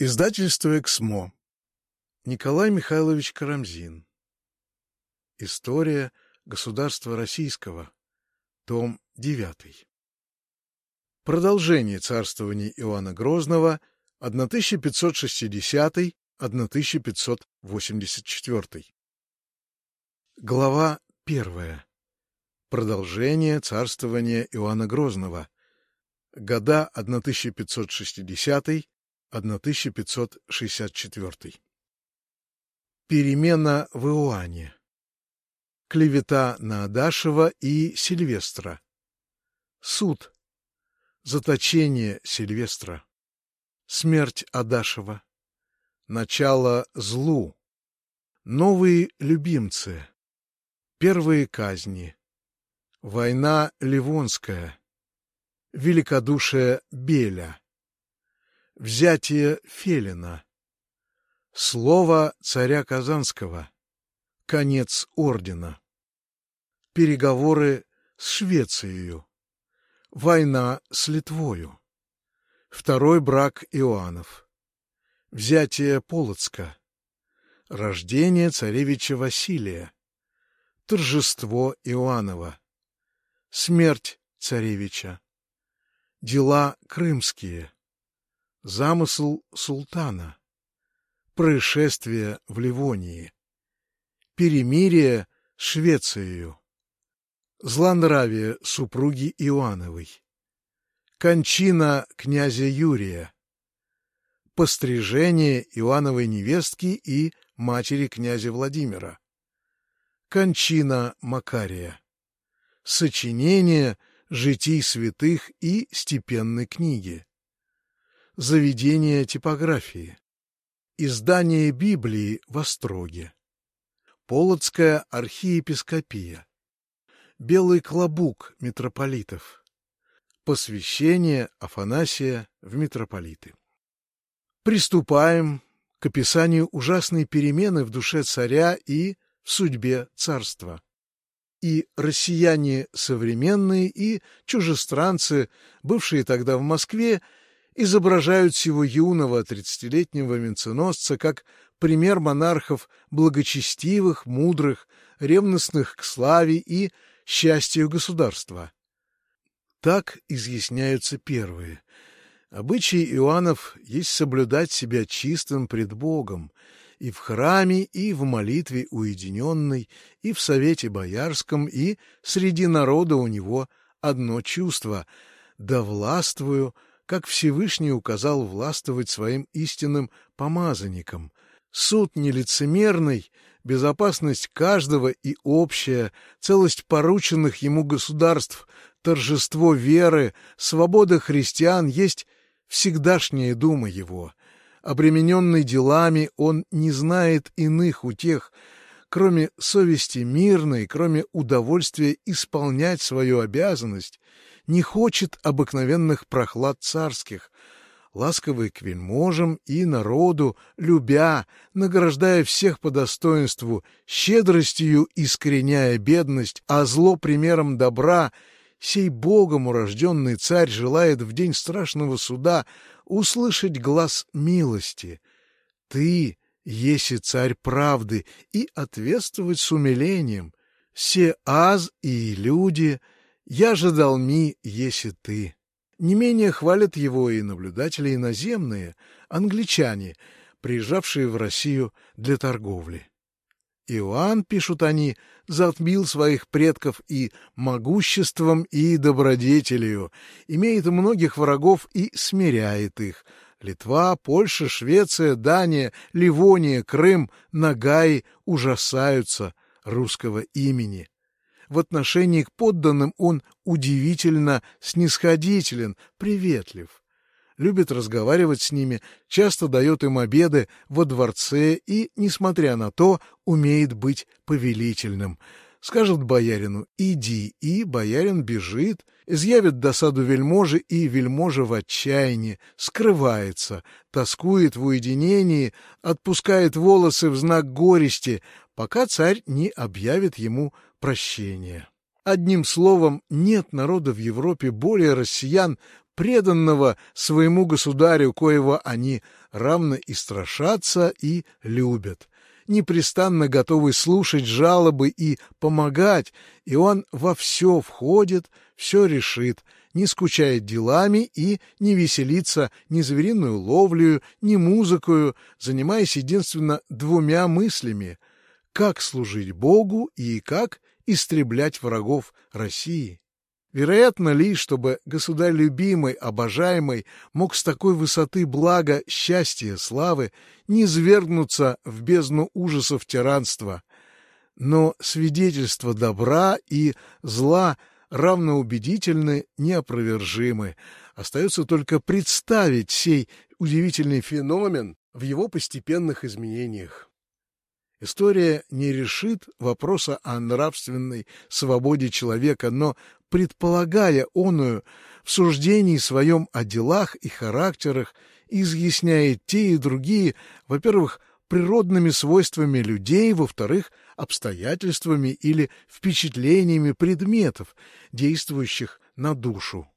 Издательство «Эксмо». Николай Михайлович Карамзин. История государства российского. Том 9. Продолжение царствования Иоанна Грозного 1560-1584. Глава 1. Продолжение царствования Иоанна Грозного. Года 1560 1564. Перемена в Иоанне. Клевета на Адашева и Сильвестра. Суд. Заточение Сильвестра. Смерть Адашева. Начало злу. Новые любимцы. Первые казни. Война Ливонская. Великодушие Беля. Взятие Фелина. Слово царя Казанского. Конец ордена. Переговоры с Швецией. Война с Литвою. Второй брак Иоаннов. Взятие Полоцка. Рождение царевича Василия. Торжество Иоаннова. Смерть царевича. Дела крымские. Замысл султана. Происшествие в Ливонии. Перемирие с Швецией. Злонравие супруги Иоанновой. Кончина князя Юрия. Пострижение Иоанновой невестки и матери князя Владимира. Кончина Макария. Сочинение житий святых и степенной книги заведение типографии, издание Библии в Остроге, Полоцкая архиепископия, Белый клобук митрополитов, посвящение Афанасия в митрополиты. Приступаем к описанию ужасной перемены в душе царя и в судьбе царства. И россияне современные, и чужестранцы, бывшие тогда в Москве, изображают сего юного тридцатилетнего венценосца как пример монархов благочестивых, мудрых, ревностных к славе и счастью государства. Так изъясняются первые. Обычай Иоаннов есть соблюдать себя чистым пред Богом, и в храме, и в молитве уединенной, и в совете боярском, и среди народа у него одно чувство — «Да властвую как Всевышний указал властвовать своим истинным помазанникам. Суд нелицемерный, безопасность каждого и общая, целость порученных ему государств, торжество веры, свобода христиан есть всегдашняя дума его. Обремененный делами, он не знает иных утех, кроме совести мирной, кроме удовольствия исполнять свою обязанность, не хочет обыкновенных прохлад царских, ласковый к вельможам и народу, любя, награждая всех по достоинству, щедростью искореняя бедность, а зло примером добра, сей Богом урожденный царь желает в день страшного суда услышать глаз милости. Ты, еси царь правды, и ответствовать с умилением. Все аз и люди — я же ми, если ты. Не менее хвалят его и наблюдатели иноземные, англичане, приезжавшие в Россию для торговли. Иоанн, пишут они, затмил своих предков и могуществом, и добродетелью, имеет многих врагов и смиряет их. Литва, Польша, Швеция, Дания, Ливония, Крым, Нагай ужасаются русского имени в отношении к подданным он удивительно снисходителен, приветлив. Любит разговаривать с ними, часто дает им обеды во дворце и, несмотря на то, умеет быть повелительным. Скажет боярину «иди», и боярин бежит, изъявит досаду вельможи, и вельможа в отчаянии, скрывается, тоскует в уединении, отпускает волосы в знак горести, пока царь не объявит ему прощения. Одним словом, нет народа в Европе более россиян преданного своему государю, коего они равно и страшатся, и любят. Непрестанно готовый слушать жалобы и помогать, и он во все входит, все решит, не скучает делами и не веселится ни звериную ловлею, ни музыкою, занимаясь единственно двумя мыслями — как служить Богу и как истреблять врагов России. Вероятно ли, чтобы государь любимый, обожаемый мог с такой высоты блага, счастья, славы не свергнуться в бездну ужасов тиранства? Но свидетельства добра и зла равноубедительны, неопровержимы. Остается только представить сей удивительный феномен в его постепенных изменениях. История не решит вопроса о нравственной свободе человека, но предполагая оную в суждении своем о делах и характерах, изъясняет те и другие, во-первых, природными свойствами людей, во-вторых, обстоятельствами или впечатлениями предметов, действующих на душу.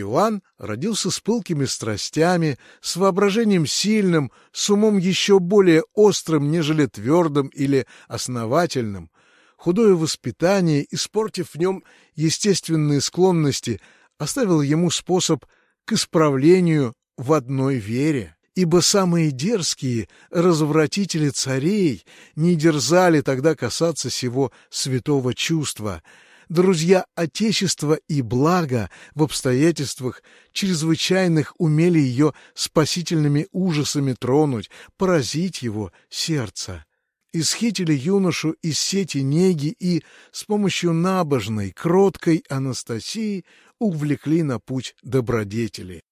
Иоанн родился с пылкими страстями, с воображением сильным, с умом еще более острым, нежели твердым или основательным, худое воспитание, испортив в нем естественные склонности, оставил ему способ к исправлению в одной вере. Ибо самые дерзкие развратители царей не дерзали тогда касаться сего святого чувства, друзья Отечества и блага в обстоятельствах чрезвычайных умели ее спасительными ужасами тронуть, поразить его сердце исхитили юношу из сети неги и с помощью набожной, кроткой Анастасии увлекли на путь добродетели.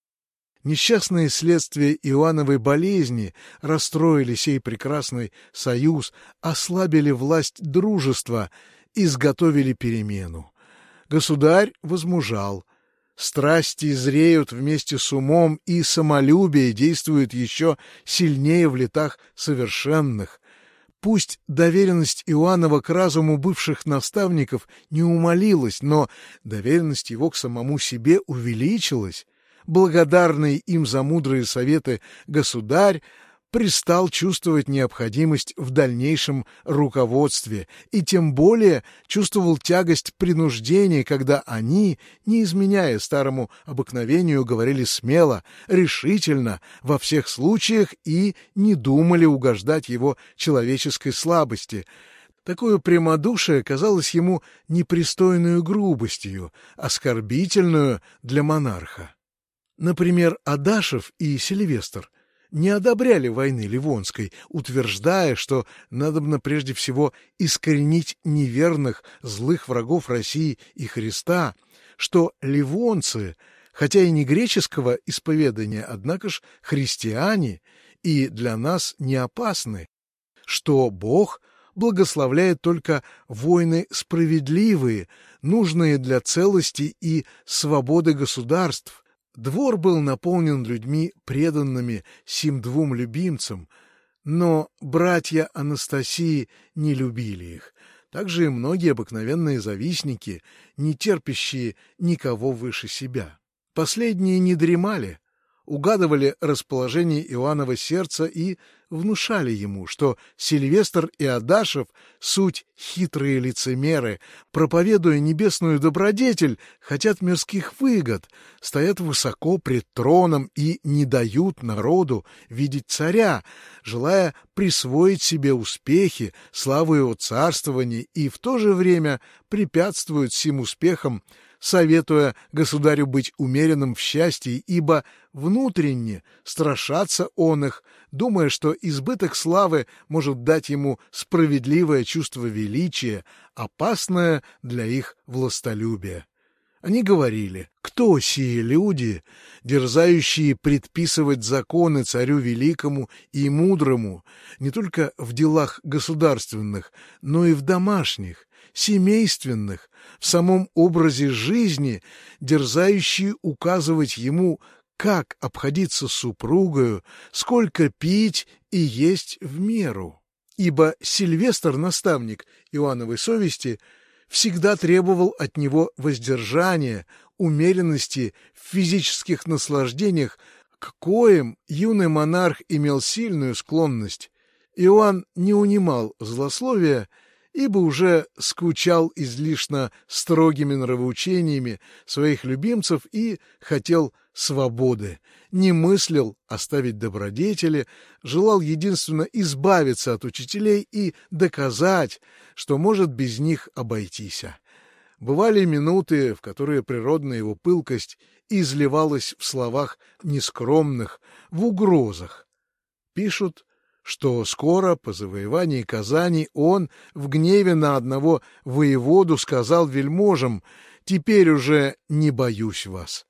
Несчастные следствия Иоанновой болезни расстроили сей прекрасный союз, ослабили власть дружества, изготовили перемену. Государь возмужал, страсти зреют вместе с умом, и самолюбие действует еще сильнее в летах совершенных, Пусть доверенность Иоаннова к разуму бывших наставников не умолилась, но доверенность его к самому себе увеличилась. Благодарный им за мудрые советы государь пристал чувствовать необходимость в дальнейшем руководстве и тем более чувствовал тягость принуждения, когда они, не изменяя старому обыкновению, говорили смело, решительно, во всех случаях и не думали угождать его человеческой слабости. Такое прямодушие казалось ему непристойную грубостью, оскорбительную для монарха. Например, Адашев и Сильвестр не одобряли войны Ливонской, утверждая, что надобно прежде всего искоренить неверных, злых врагов России и Христа, что ливонцы, хотя и не греческого исповедания, однако ж христиане и для нас не опасны, что Бог благословляет только войны справедливые, нужные для целости и свободы государств, Двор был наполнен людьми, преданными сим двум любимцам, но братья Анастасии не любили их. Также и многие обыкновенные завистники, не терпящие никого выше себя. Последние не дремали, угадывали расположение Иоаннова сердца и внушали ему, что Сильвестр и Адашев — суть хитрые лицемеры, проповедуя небесную добродетель, хотят мирских выгод, стоят высоко пред троном и не дают народу видеть царя, желая присвоить себе успехи, славу его царствования и в то же время препятствуют сим успехам советуя государю быть умеренным в счастье, ибо внутренне страшаться он их, думая, что избыток славы может дать ему справедливое чувство величия, опасное для их властолюбия. Они говорили, кто сие люди, дерзающие предписывать законы царю великому и мудрому, не только в делах государственных, но и в домашних, семейственных, в самом образе жизни, дерзающие указывать ему, как обходиться с супругою, сколько пить и есть в меру. Ибо Сильвестр, наставник Иоанновой совести, всегда требовал от него воздержания, умеренности в физических наслаждениях, к коим юный монарх имел сильную склонность, Иоанн не унимал злословия, ибо уже скучал излишне строгими нравоучениями своих любимцев и хотел свободы, не мыслил оставить добродетели, желал единственно избавиться от учителей и доказать, что может без них обойтись. Бывали минуты, в которые природная его пылкость изливалась в словах нескромных, в угрозах. Пишут, что скоро по завоевании Казани он в гневе на одного воеводу сказал вельможам «Теперь уже не боюсь вас».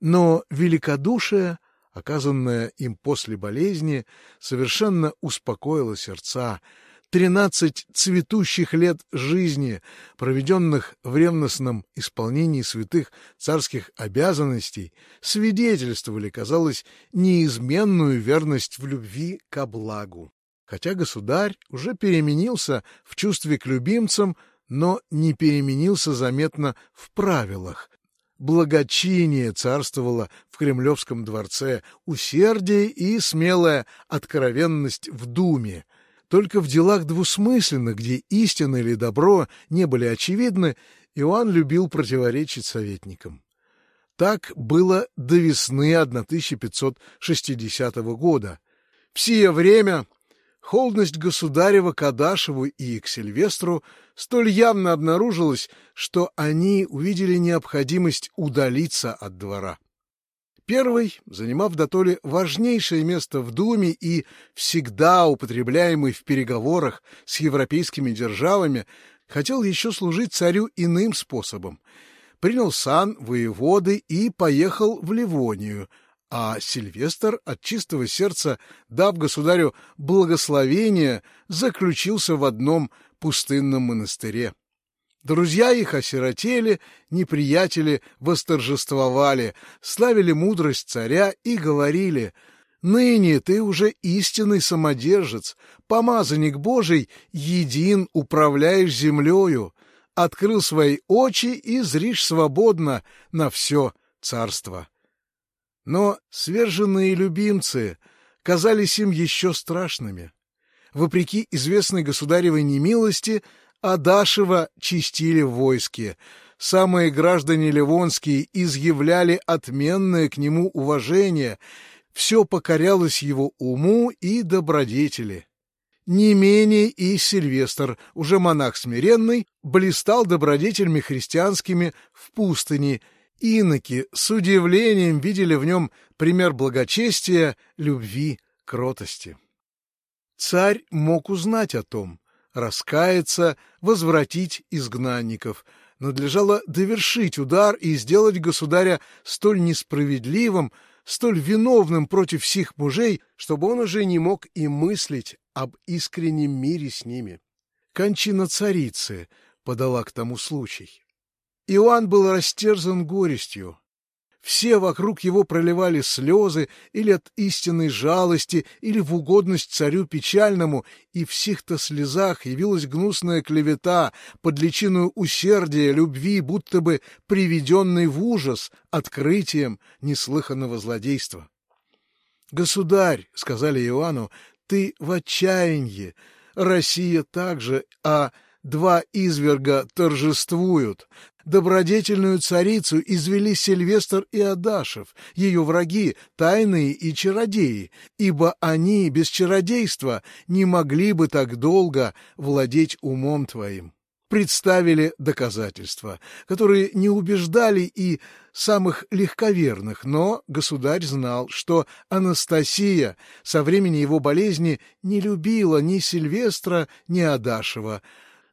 Но великодушие, оказанное им после болезни, совершенно успокоило сердца, тринадцать цветущих лет жизни, проведенных в ревностном исполнении святых царских обязанностей, свидетельствовали, казалось, неизменную верность в любви ко благу. Хотя государь уже переменился в чувстве к любимцам, но не переменился заметно в правилах. Благочиние царствовало в Кремлевском дворце, усердие и смелая откровенность в думе — только в делах двусмысленных, где истина или добро не были очевидны, Иоанн любил противоречить советникам. Так было до весны 1560 года. В сие время холодность государева к Адашеву и к Сильвестру столь явно обнаружилась, что они увидели необходимость удалиться от двора. Первый, занимав дотоле важнейшее место в Думе и всегда употребляемый в переговорах с европейскими державами, хотел еще служить царю иным способом. Принял сан воеводы и поехал в Ливонию, а Сильвестр, от чистого сердца дав государю благословение, заключился в одном пустынном монастыре. Друзья их осиротели, неприятели восторжествовали, славили мудрость царя и говорили «Ныне ты уже истинный самодержец, помазанник Божий, един управляешь землею, открыл свои очи и зришь свободно на все царство». Но сверженные любимцы казались им еще страшными. Вопреки известной государевой немилости, Адашева чистили в войске. Самые граждане Ливонские изъявляли отменное к нему уважение. Все покорялось его уму и добродетели. Не менее и Сильвестр, уже монах смиренный, блистал добродетелями христианскими в пустыне. Иноки с удивлением видели в нем пример благочестия, любви, кротости. Царь мог узнать о том, раскаяться, возвратить изгнанников. Надлежало довершить удар и сделать государя столь несправедливым, столь виновным против всех мужей, чтобы он уже не мог и мыслить об искреннем мире с ними. Кончина царицы подала к тому случай. Иоанн был растерзан горестью. Все вокруг его проливали слезы или от истинной жалости, или в угодность царю печальному, и в сих-то слезах явилась гнусная клевета под личину усердия, любви, будто бы приведенной в ужас открытием неслыханного злодейства. «Государь», — сказали Иоанну, — «ты в отчаянии, Россия также, а...» два изверга торжествуют. Добродетельную царицу извели Сильвестр и Адашев, ее враги, тайные и чародеи, ибо они без чародейства не могли бы так долго владеть умом твоим. Представили доказательства, которые не убеждали и самых легковерных, но государь знал, что Анастасия со времени его болезни не любила ни Сильвестра, ни Адашева,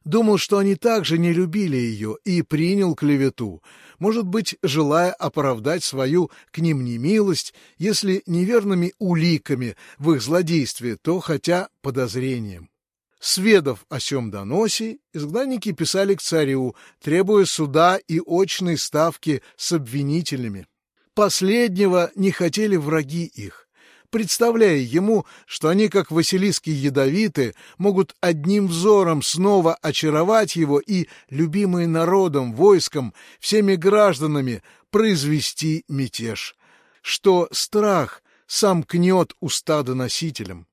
Думал, что они также не любили ее, и принял клевету, может быть, желая оправдать свою к ним немилость, если неверными уликами в их злодействе, то хотя подозрением. Сведав о сём доносе, изгнанники писали к царю, требуя суда и очной ставки с обвинителями. Последнего не хотели враги их, представляя ему, что они, как Василиски ядовиты, могут одним взором снова очаровать его и, любимые народом, войском, всеми гражданами, произвести мятеж, что страх сам кнет уста доносителям.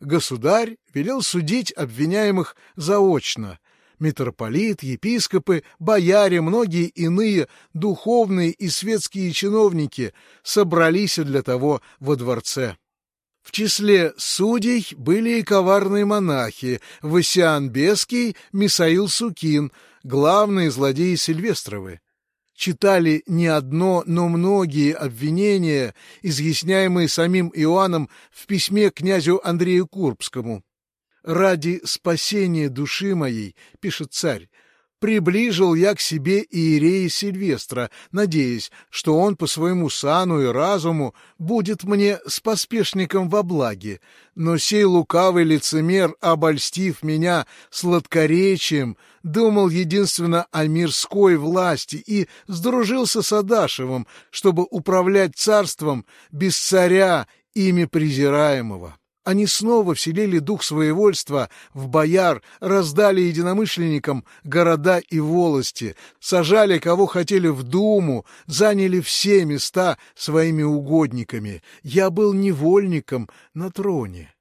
Государь велел судить обвиняемых заочно, митрополит, епископы, бояре, многие иные духовные и светские чиновники собрались для того во дворце. В числе судей были и коварные монахи Васиан Беский, Мисаил Сукин, главные злодеи Сильвестровы. Читали не одно, но многие обвинения, изъясняемые самим Иоанном в письме князю Андрею Курбскому. «Ради спасения души моей, — пишет царь, — приближил я к себе Иерея Сильвестра, надеясь, что он по своему сану и разуму будет мне споспешником во благе, но сей лукавый лицемер, обольстив меня сладкоречием, думал единственно о мирской власти и сдружился с Адашевым, чтобы управлять царством без царя, ими презираемого. Они снова вселили дух своевольства в бояр, раздали единомышленникам города и волости, сажали кого хотели в думу, заняли все места своими угодниками. Я был невольником на троне.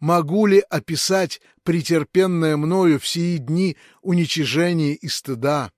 Могу ли описать претерпенное мною в сии дни уничижение и стыда?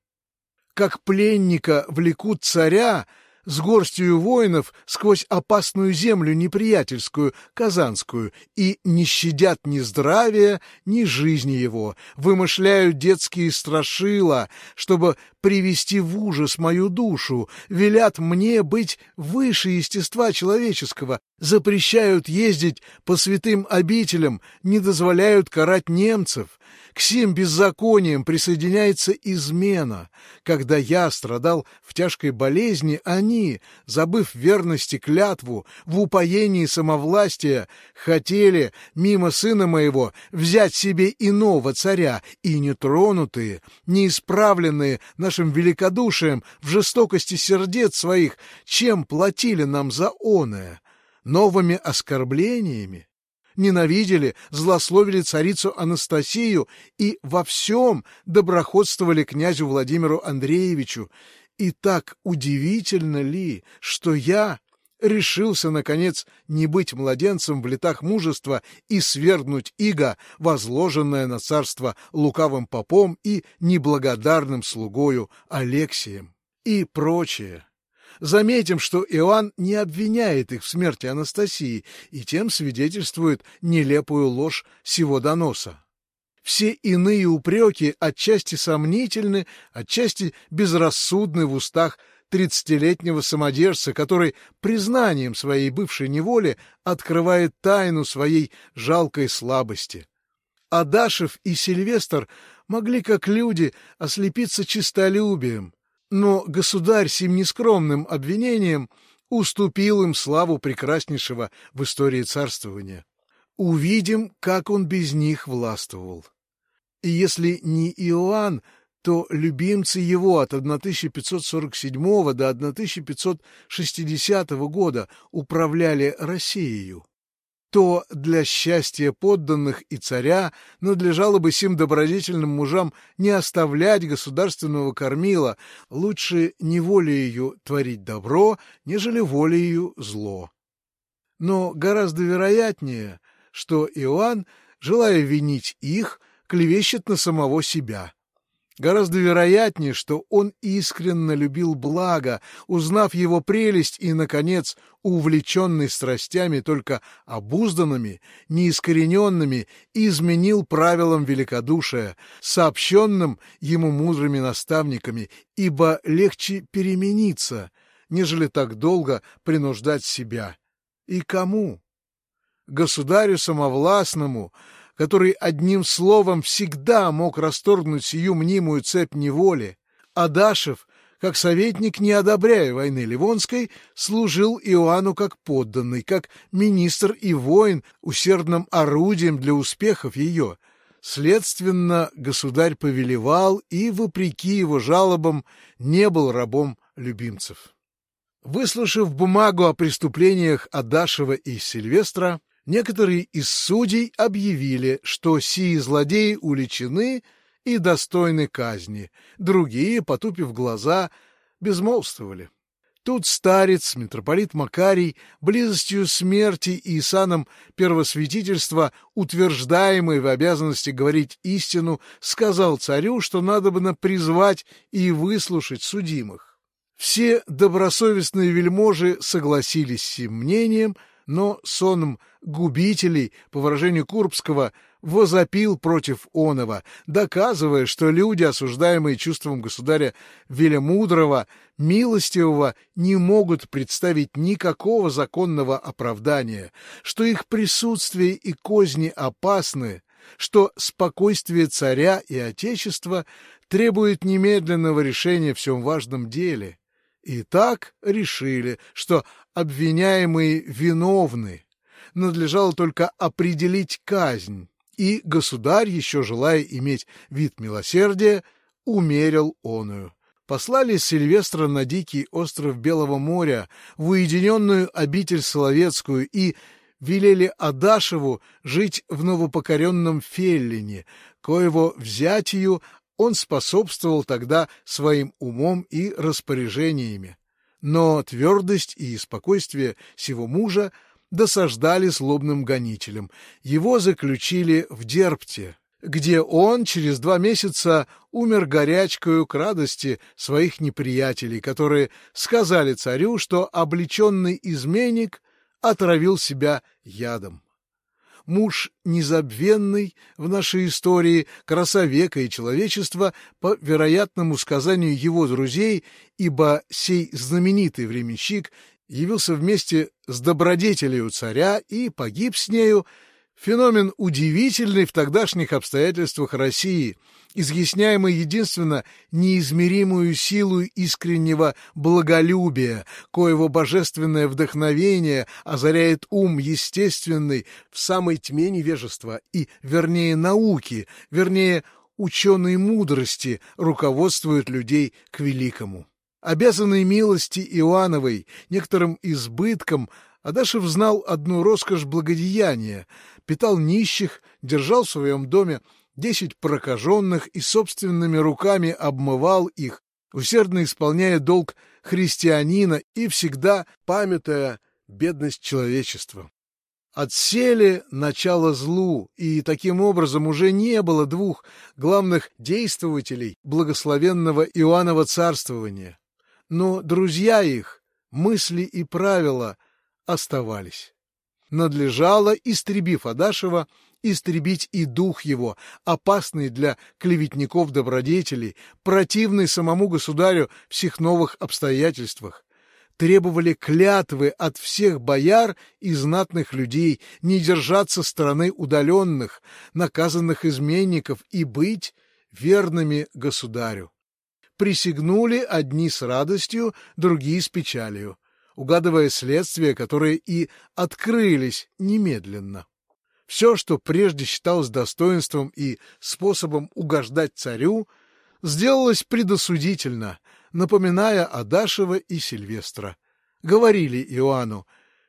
Как пленника влекут царя, с горстью воинов сквозь опасную землю неприятельскую, казанскую, и не щадят ни здравия, ни жизни его, вымышляют детские страшила, чтобы привести в ужас мою душу, велят мне быть выше естества человеческого, запрещают ездить по святым обителям, не дозволяют карать немцев, к сим беззакониям присоединяется измена. Когда я страдал в тяжкой болезни, они, забыв верности клятву, в упоении самовластия, хотели, мимо сына моего, взять себе иного царя, и нетронутые, неисправленные нашим великодушием в жестокости сердец своих, чем платили нам за оное? Новыми оскорблениями? ненавидели, злословили царицу Анастасию и во всем доброходствовали князю Владимиру Андреевичу. И так удивительно ли, что я решился, наконец, не быть младенцем в летах мужества и свергнуть иго, возложенное на царство лукавым попом и неблагодарным слугою Алексием и прочее. Заметим, что Иоанн не обвиняет их в смерти Анастасии и тем свидетельствует нелепую ложь сего доноса. Все иные упреки отчасти сомнительны, отчасти безрассудны в устах тридцатилетнего самодержца, который признанием своей бывшей неволи открывает тайну своей жалкой слабости. Адашев и Сильвестр могли, как люди, ослепиться чистолюбием, но государь сим нескромным обвинением уступил им славу прекраснейшего в истории царствования. Увидим, как он без них властвовал. И если не Иоанн, то любимцы его от 1547 до 1560 года управляли Россией то для счастья подданных и царя надлежало бы сим добродетельным мужам не оставлять государственного кормила, лучше не волею творить добро, нежели волею зло. Но гораздо вероятнее, что Иоанн, желая винить их, клевещет на самого себя. Гораздо вероятнее, что он искренне любил благо, узнав его прелесть и, наконец, увлеченный страстями только обузданными, неискорененными, изменил правилам великодушия, сообщенным ему мудрыми наставниками, ибо легче перемениться, нежели так долго принуждать себя. И кому? Государю самовластному, который одним словом всегда мог расторгнуть сию мнимую цепь неволи, Адашев, как советник, не одобряя войны Ливонской, служил Иоанну как подданный, как министр и воин, усердным орудием для успехов ее. Следственно, государь повелевал и, вопреки его жалобам, не был рабом любимцев. Выслушав бумагу о преступлениях Адашева и Сильвестра, некоторые из судей объявили, что сии злодеи уличены и достойны казни, другие, потупив глаза, безмолвствовали. Тут старец, митрополит Макарий, близостью смерти и саном первосвятительства, утверждаемый в обязанности говорить истину, сказал царю, что надо бы призвать и выслушать судимых. Все добросовестные вельможи согласились с мнением, но соном губителей, по выражению Курбского, возопил против Онова, доказывая, что люди, осуждаемые чувством государя Велемудрого, милостивого, не могут представить никакого законного оправдания, что их присутствие и козни опасны, что спокойствие царя и отечества требует немедленного решения в всем важном деле. И так решили, что обвиняемые виновны, надлежало только определить казнь, и государь, еще желая иметь вид милосердия, умерил оную. Послали Сильвестра на дикий остров Белого моря, в уединенную обитель Соловецкую, и велели Адашеву жить в новопокоренном Феллине, коего взятию он способствовал тогда своим умом и распоряжениями. Но твердость и спокойствие сего мужа досаждали злобным гонителям. Его заключили в Дерпте, где он через два месяца умер горячкою к радости своих неприятелей, которые сказали царю, что облеченный изменник отравил себя ядом. Муж незабвенный в нашей истории, краса века и человечества, по вероятному сказанию его друзей, ибо сей знаменитый временщик явился вместе с добродетелью царя и погиб с нею, феномен удивительный в тогдашних обстоятельствах России, изъясняемый единственно неизмеримую силу искреннего благолюбия, коего божественное вдохновение озаряет ум естественный в самой тьме невежества и, вернее, науки, вернее, ученой мудрости руководствует людей к великому. Обязанный милости Иоанновой, некоторым избытком, Адашев знал одну роскошь благодеяния, питал нищих, держал в своем доме десять прокаженных и собственными руками обмывал их, усердно исполняя долг христианина и всегда памятая бедность человечества. Отсели начало злу, и таким образом уже не было двух главных действователей благословенного Иоаннова царствования но друзья их, мысли и правила оставались. Надлежало, истребив Адашева, истребить и дух его, опасный для клеветников-добродетелей, противный самому государю в всех новых обстоятельствах. Требовали клятвы от всех бояр и знатных людей не держаться стороны удаленных, наказанных изменников и быть верными государю присягнули одни с радостью, другие с печалью, угадывая следствия, которые и открылись немедленно. Все, что прежде считалось достоинством и способом угождать царю, сделалось предосудительно, напоминая Адашева и Сильвестра. Говорили Иоанну,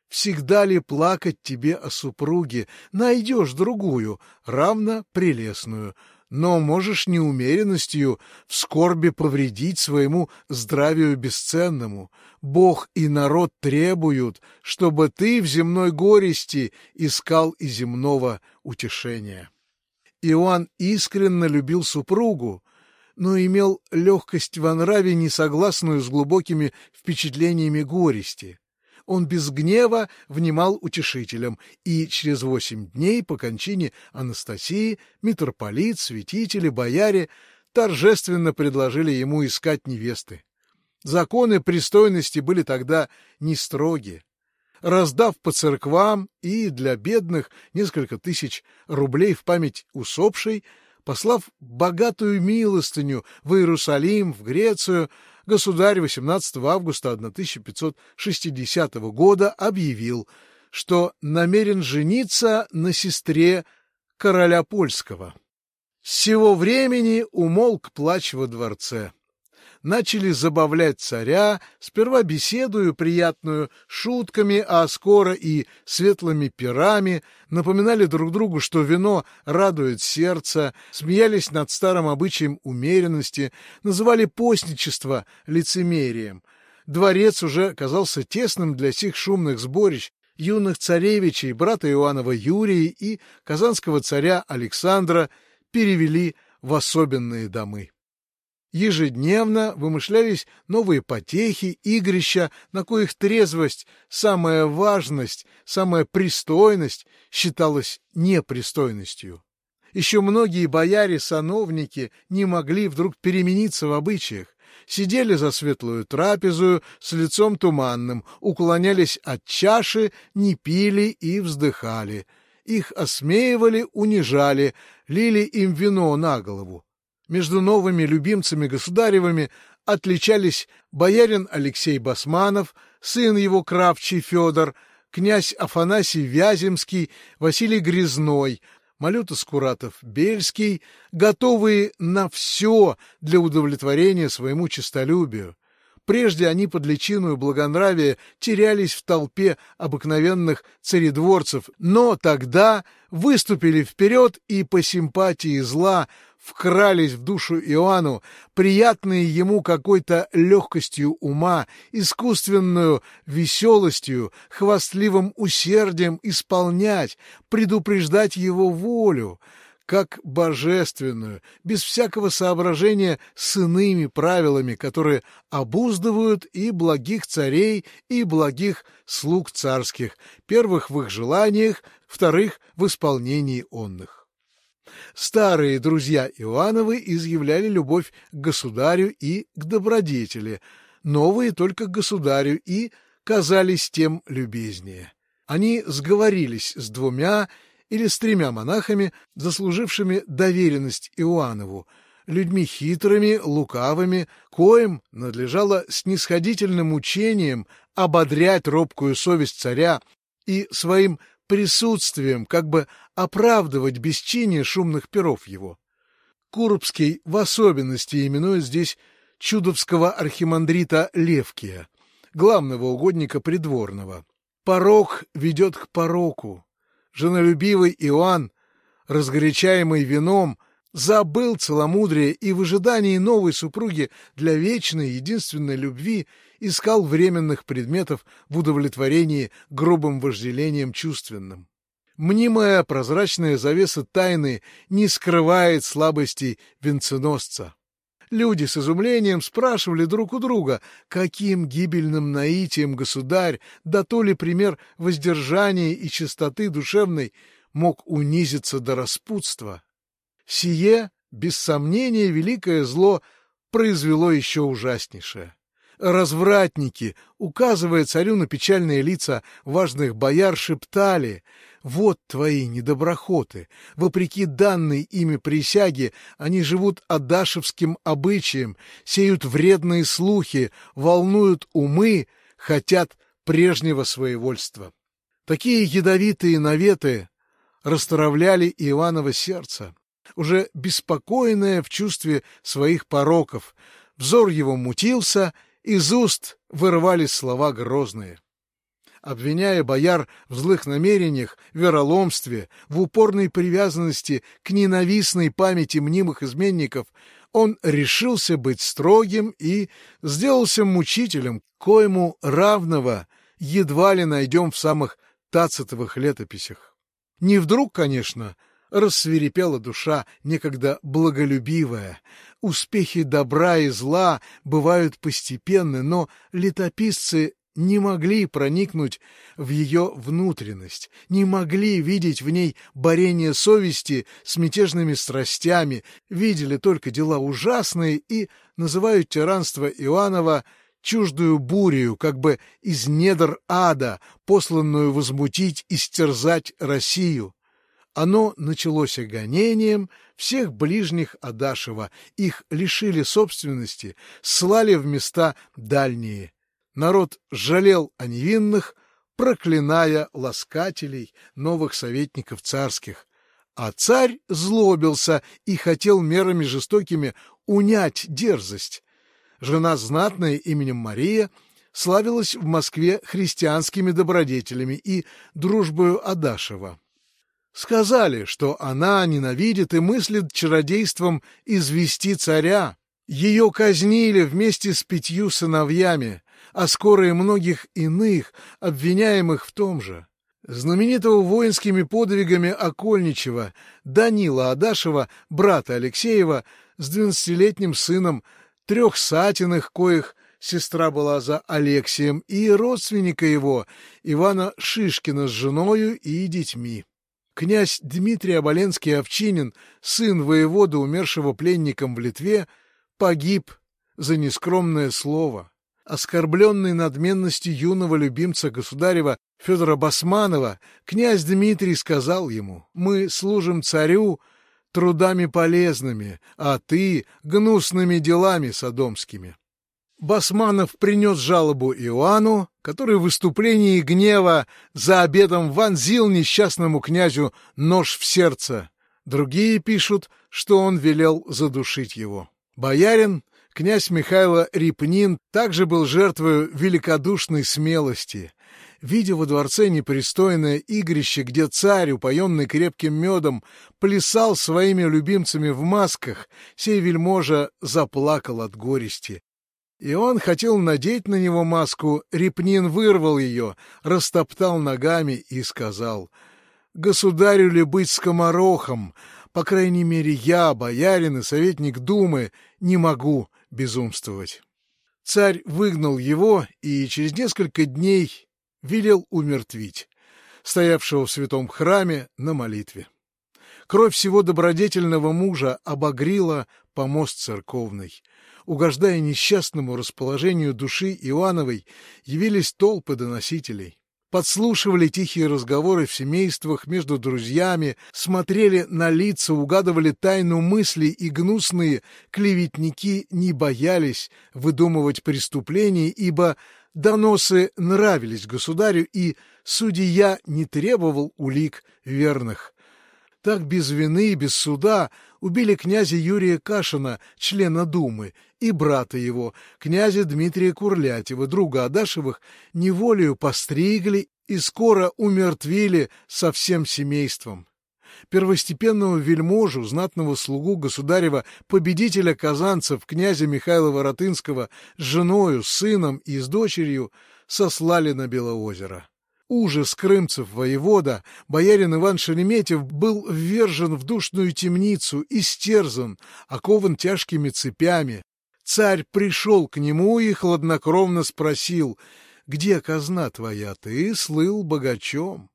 «Всегда ли плакать тебе о супруге? Найдешь другую, равно прелестную, но можешь неумеренностью в скорби повредить своему здравию бесценному. Бог и народ требуют, чтобы ты в земной горести искал и земного утешения. Иоанн искренне любил супругу, но имел легкость во нраве, несогласную с глубокими впечатлениями горести он без гнева внимал утешителям, и через восемь дней по кончине Анастасии митрополит, святители, бояре торжественно предложили ему искать невесты. Законы пристойности были тогда не строгие. Раздав по церквам и для бедных несколько тысяч рублей в память усопшей, послав богатую милостыню в Иерусалим, в Грецию, государь 18 августа 1560 года объявил, что намерен жениться на сестре короля польского. С сего времени умолк плач во дворце. Начали забавлять царя, сперва беседую приятную, шутками, а скоро и светлыми пирами, напоминали друг другу, что вино радует сердце, смеялись над старым обычаем умеренности, называли постничество лицемерием. Дворец уже казался тесным для сих шумных сборищ, юных царевичей, брата Иоаннова Юрия и казанского царя Александра перевели в особенные домы. Ежедневно вымышлялись новые потехи, игрища, на коих трезвость, самая важность, самая пристойность считалась непристойностью. Еще многие бояре-сановники не могли вдруг перемениться в обычаях, сидели за светлую трапезу с лицом туманным, уклонялись от чаши, не пили и вздыхали. Их осмеивали, унижали, лили им вино на голову. Между новыми любимцами государевыми отличались боярин Алексей Басманов, сын его Кравчий Федор, князь Афанасий Вяземский, Василий Грязной, Малюта Скуратов-Бельский, готовые на все для удовлетворения своему честолюбию. Прежде они под личиную благонравия терялись в толпе обыкновенных царедворцев, но тогда выступили вперед и по симпатии зла вкрались в душу Иоанну, приятные ему какой-то легкостью ума, искусственную веселостью, хвастливым усердием исполнять, предупреждать его волю, как божественную, без всякого соображения с иными правилами, которые обуздывают и благих царей, и благих слуг царских, первых в их желаниях, вторых в исполнении онных. Старые друзья Иоанновы изъявляли любовь к государю и к добродетели, новые только к государю и казались тем любезнее. Они сговорились с двумя или с тремя монахами, заслужившими доверенность Иоаннову, людьми хитрыми, лукавыми, коим надлежало снисходительным учением ободрять робкую совесть царя и своим присутствием как бы оправдывать бесчиние шумных перов его. Курбский в особенности именует здесь чудовского архимандрита Левкия, главного угодника придворного. Порок ведет к пороку. Женолюбивый Иоанн, разгорячаемый вином, забыл целомудрие и в ожидании новой супруги для вечной единственной любви искал временных предметов в удовлетворении грубым вожделением чувственным. Мнимая прозрачная завеса тайны не скрывает слабостей венценосца. Люди с изумлением спрашивали друг у друга, каким гибельным наитием государь, да то ли пример воздержания и чистоты душевной, мог унизиться до распутства. Сие, без сомнения, великое зло произвело еще ужаснейшее развратники, указывая царю на печальные лица важных бояр, шептали «Вот твои недоброхоты! Вопреки данной ими присяге, они живут адашевским обычаем, сеют вредные слухи, волнуют умы, хотят прежнего своевольства». Такие ядовитые наветы расстравляли Иваново сердце, уже беспокойное в чувстве своих пороков, взор его мутился — из уст вырывались слова грозные. Обвиняя бояр в злых намерениях, вероломстве, в упорной привязанности к ненавистной памяти мнимых изменников, он решился быть строгим и сделался мучителем, коему равного едва ли найдем в самых тацитовых летописях. Не вдруг, конечно, рассверепела душа, некогда благолюбивая. Успехи добра и зла бывают постепенны, но летописцы не могли проникнуть в ее внутренность, не могли видеть в ней борение совести с мятежными страстями, видели только дела ужасные и называют тиранство Иоаннова чуждую бурею, как бы из недр ада, посланную возмутить и стерзать Россию. Оно началось гонением всех ближних Адашева, их лишили собственности, слали в места дальние. Народ жалел о невинных, проклиная ласкателей, новых советников царских. А царь злобился и хотел мерами жестокими унять дерзость. жена знатная именем Мария, славилась в Москве христианскими добродетелями и дружбою Адашева. Сказали, что она ненавидит и мыслит чародейством извести царя. Ее казнили вместе с пятью сыновьями, а скоро многих иных, обвиняемых в том же. Знаменитого воинскими подвигами Окольничева Данила Адашева, брата Алексеева, с двенадцатилетним сыном, трех сатиных, коих сестра была за Алексием, и родственника его, Ивана Шишкина с женою и детьми. Князь Дмитрий Оболенский-Овчинин, сын воевода, умершего пленником в Литве, погиб за нескромное слово. Оскорбленный надменностью юного любимца государева Федора Басманова, князь Дмитрий сказал ему, «Мы служим царю трудами полезными, а ты — гнусными делами содомскими». Басманов принес жалобу Иоанну, который в выступлении гнева за обедом вонзил несчастному князю нож в сердце. Другие пишут, что он велел задушить его. Боярин, князь Михайло Репнин, также был жертвой великодушной смелости. Видя во дворце непристойное игрище, где царь, упоенный крепким медом, плясал своими любимцами в масках, сей вельможа заплакал от горести и он хотел надеть на него маску, Репнин вырвал ее, растоптал ногами и сказал, «Государю ли быть скоморохом? По крайней мере, я, боярин и советник Думы, не могу безумствовать». Царь выгнал его и через несколько дней велел умертвить, стоявшего в святом храме на молитве. Кровь всего добродетельного мужа обогрила помост церковный угождая несчастному расположению души Иоанновой, явились толпы доносителей. Подслушивали тихие разговоры в семействах между друзьями, смотрели на лица, угадывали тайну мыслей, и гнусные клеветники не боялись выдумывать преступления, ибо доносы нравились государю, и судья не требовал улик верных. Так без вины и без суда убили князя Юрия Кашина, члена Думы, и брата его, князя Дмитрия Курлятева, друга Адашевых, неволею постригли и скоро умертвили со всем семейством. Первостепенного вельможу, знатного слугу государева, победителя казанцев, князя Михаила Воротынского, с женою, сыном и с дочерью сослали на Белоозеро. Ужас крымцев воевода, боярин Иван Шереметьев, был ввержен в душную темницу, истерзан, окован тяжкими цепями. Царь пришел к нему и хладнокровно спросил, «Где казна твоя? Ты слыл богачом».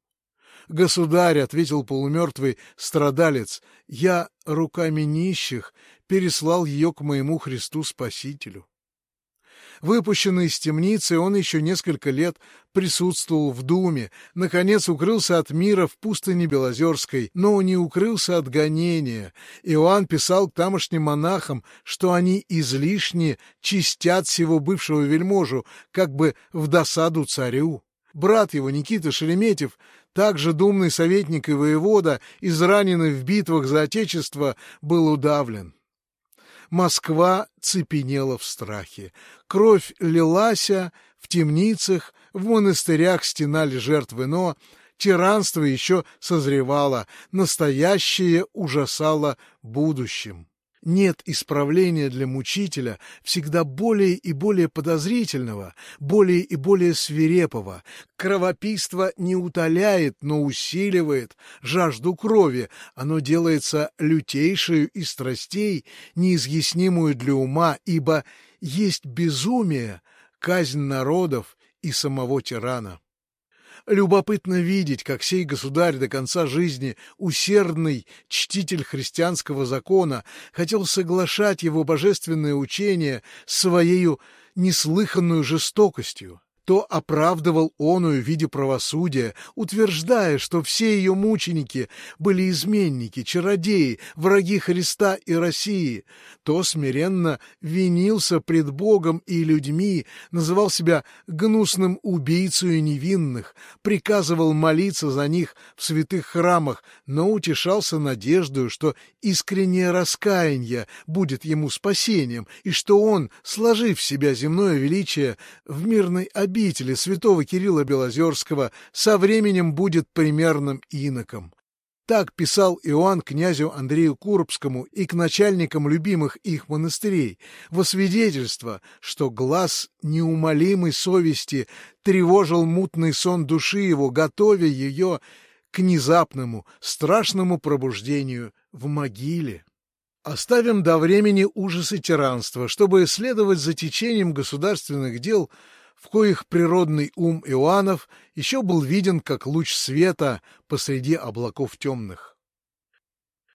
«Государь», — ответил полумертвый страдалец, — «я руками нищих переслал ее к моему Христу Спасителю». Выпущенный из темницы, он еще несколько лет присутствовал в Думе, наконец укрылся от мира в пустыне Белозерской, но не укрылся от гонения. Иоанн писал к тамошним монахам, что они излишне чистят всего бывшего вельможу, как бы в досаду царю. Брат его, Никита Шереметьев, также думный советник и воевода, израненный в битвах за Отечество, был удавлен. Москва цепенела в страхе. Кровь лилася в темницах, в монастырях стенали жертвы, но тиранство еще созревало, настоящее ужасало будущим. Нет исправления для мучителя, всегда более и более подозрительного, более и более свирепого. Кровопийство не утоляет, но усиливает жажду крови. Оно делается лютейшую из страстей, неизъяснимую для ума, ибо есть безумие, казнь народов и самого тирана. Любопытно видеть, как сей государь до конца жизни, усердный чтитель христианского закона, хотел соглашать его божественное учение своею неслыханную жестокостью. То оправдывал оную в виде правосудия, утверждая, что все ее мученики были изменники, чародеи, враги Христа и России, то смиренно винился пред Богом и людьми, называл себя гнусным убийцей невинных, приказывал молиться за них в святых храмах, но утешался надеждой, что искреннее раскаяние будет ему спасением, и что он, сложив в себя земное величие в мирной обители святого Кирилла Белозерского, со временем будет примерным иноком. Так писал Иоанн князю Андрею Курбскому и к начальникам любимых их монастырей, во свидетельство, что глаз неумолимой совести тревожил мутный сон души его, готовя ее к внезапному, страшному пробуждению в могиле. Оставим до времени ужасы тиранства, чтобы следовать за течением государственных дел, в коих природный ум Иоаннов еще был виден как луч света посреди облаков темных.